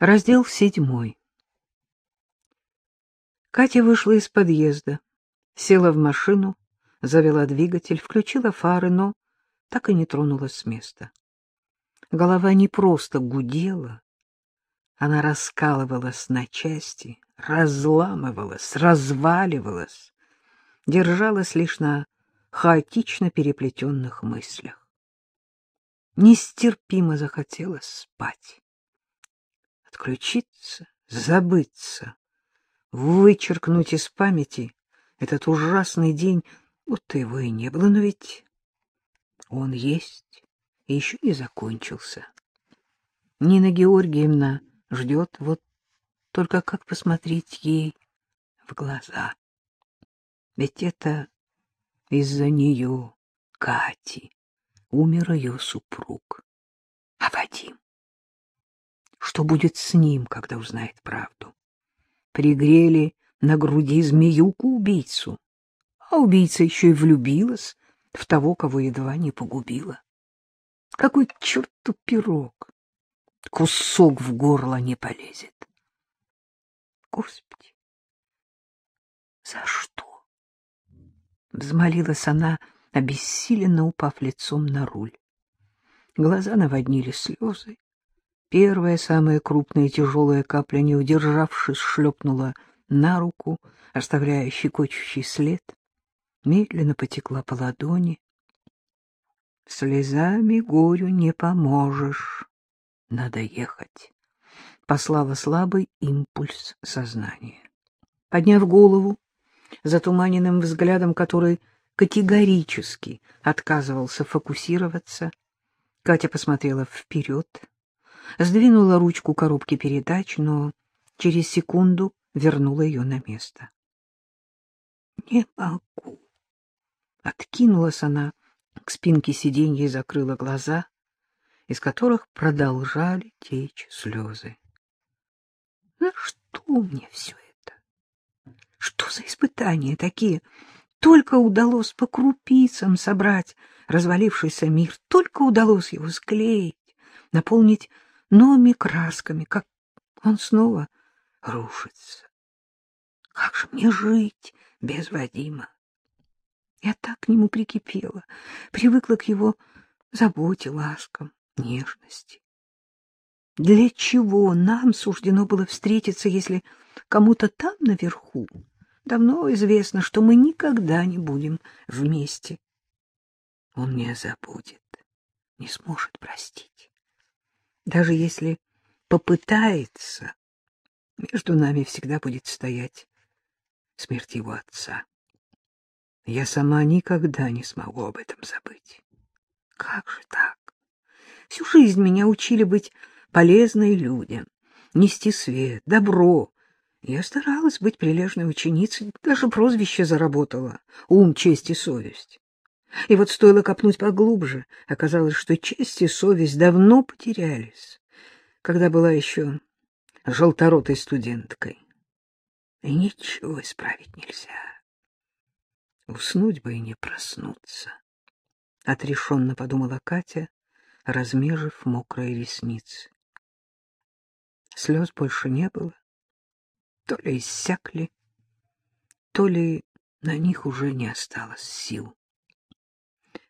Раздел седьмой. Катя вышла из подъезда, села в машину, завела двигатель, включила фары, но так и не тронулась с места. Голова не просто гудела, она раскалывалась на части, разламывалась, разваливалась, держалась лишь на хаотично переплетенных мыслях. Нестерпимо захотелось спать. Отключиться, забыться, вычеркнуть из памяти этот ужасный день, будто его и не было, но ведь он есть и еще не закончился. Нина Георгиевна ждет, вот только как посмотреть ей в глаза. Ведь это из-за нее, Кати, умер ее супруг. А Вадим? Что будет с ним, когда узнает правду? Пригрели на груди змеюку-убийцу, а убийца еще и влюбилась в того, кого едва не погубила. Какой черту пирог! Кусок в горло не полезет. Господи, за что? Взмолилась она, обессиленно упав лицом на руль. Глаза наводнили слезы. Первая, самая крупная и тяжелая капля, не удержавшись, шлепнула на руку, оставляя щекочущий след, медленно потекла по ладони. Слезами горю не поможешь. Надо ехать. Послала слабый импульс сознания. Подняв голову, затуманенным взглядом, который категорически отказывался фокусироваться, Катя посмотрела вперед, сдвинула ручку коробки передач, но через секунду вернула ее на место. «Не могу!» Откинулась она к спинке сиденья и закрыла глаза, из которых продолжали течь слезы. «За что мне все это? Что за испытания такие? Только удалось по крупицам собрать развалившийся мир, только удалось его склеить, наполнить новыми красками, как он снова рушится. Как же мне жить без Вадима? Я так к нему прикипела, привыкла к его заботе, ласкам, нежности. Для чего нам суждено было встретиться, если кому-то там наверху давно известно, что мы никогда не будем вместе? Он не забудет, не сможет простить. Даже если попытается, между нами всегда будет стоять смерть его отца. Я сама никогда не смогу об этом забыть. Как же так? Всю жизнь меня учили быть полезной людям, нести свет, добро. Я старалась быть прилежной ученицей, даже прозвище заработала — ум, честь и совесть. И вот стоило копнуть поглубже, оказалось, что честь и совесть давно потерялись, когда была еще желторотой студенткой. И ничего исправить нельзя. Уснуть бы и не проснуться. Отрешенно подумала Катя, размежив мокрые ресницы. Слез больше не было. То ли иссякли, то ли на них уже не осталось сил.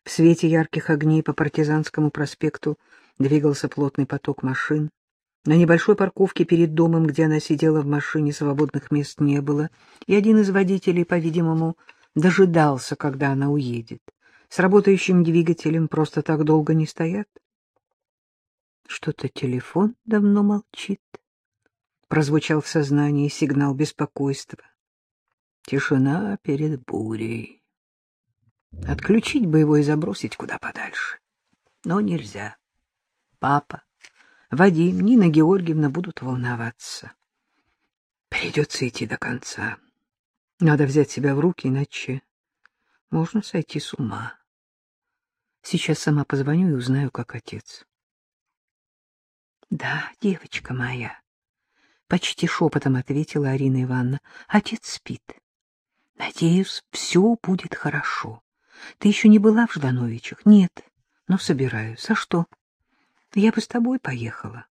В свете ярких огней по партизанскому проспекту двигался плотный поток машин. На небольшой парковке перед домом, где она сидела в машине, свободных мест не было, и один из водителей, по-видимому, дожидался, когда она уедет. С работающим двигателем просто так долго не стоят. Что-то телефон давно молчит. Прозвучал в сознании сигнал беспокойства. Тишина перед бурей. Отключить бы его и забросить куда подальше. Но нельзя. Папа Вадим, Нина Георгиевна будут волноваться. Придется идти до конца. Надо взять себя в руки, иначе можно сойти с ума. Сейчас сама позвоню и узнаю, как отец. — Да, девочка моя, — почти шепотом ответила Арина Ивановна. — Отец спит. Надеюсь, все будет хорошо. Ты еще не была в Ждановичах? Нет, но собираюсь. А что? — я бы с тобой поехала.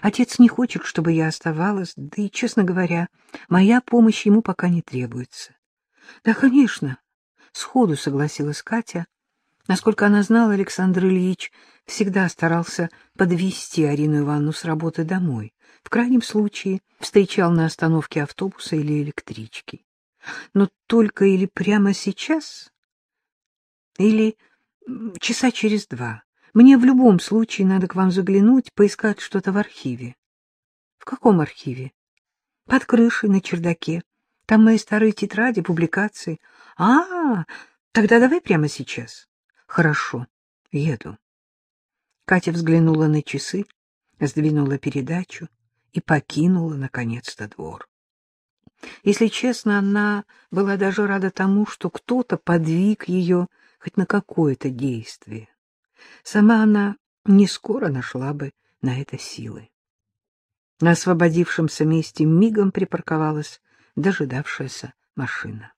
Отец не хочет, чтобы я оставалась, да и, честно говоря, моя помощь ему пока не требуется. — Да, конечно, — сходу согласилась Катя. Насколько она знала, Александр Ильич всегда старался подвести Арину Ивановну с работы домой. В крайнем случае встречал на остановке автобуса или электрички. Но только или прямо сейчас, или часа через два. Мне в любом случае надо к вам заглянуть, поискать что-то в архиве. — В каком архиве? — Под крышей, на чердаке. Там мои старые тетради, публикации. А, тогда давай прямо сейчас. Хорошо, еду. Катя взглянула на часы, сдвинула передачу и покинула, наконец-то, двор. Если честно, она была даже рада тому, что кто-то подвиг ее хоть на какое-то действие. Сама она не скоро нашла бы на это силы. На освободившемся месте мигом припарковалась дожидавшаяся машина.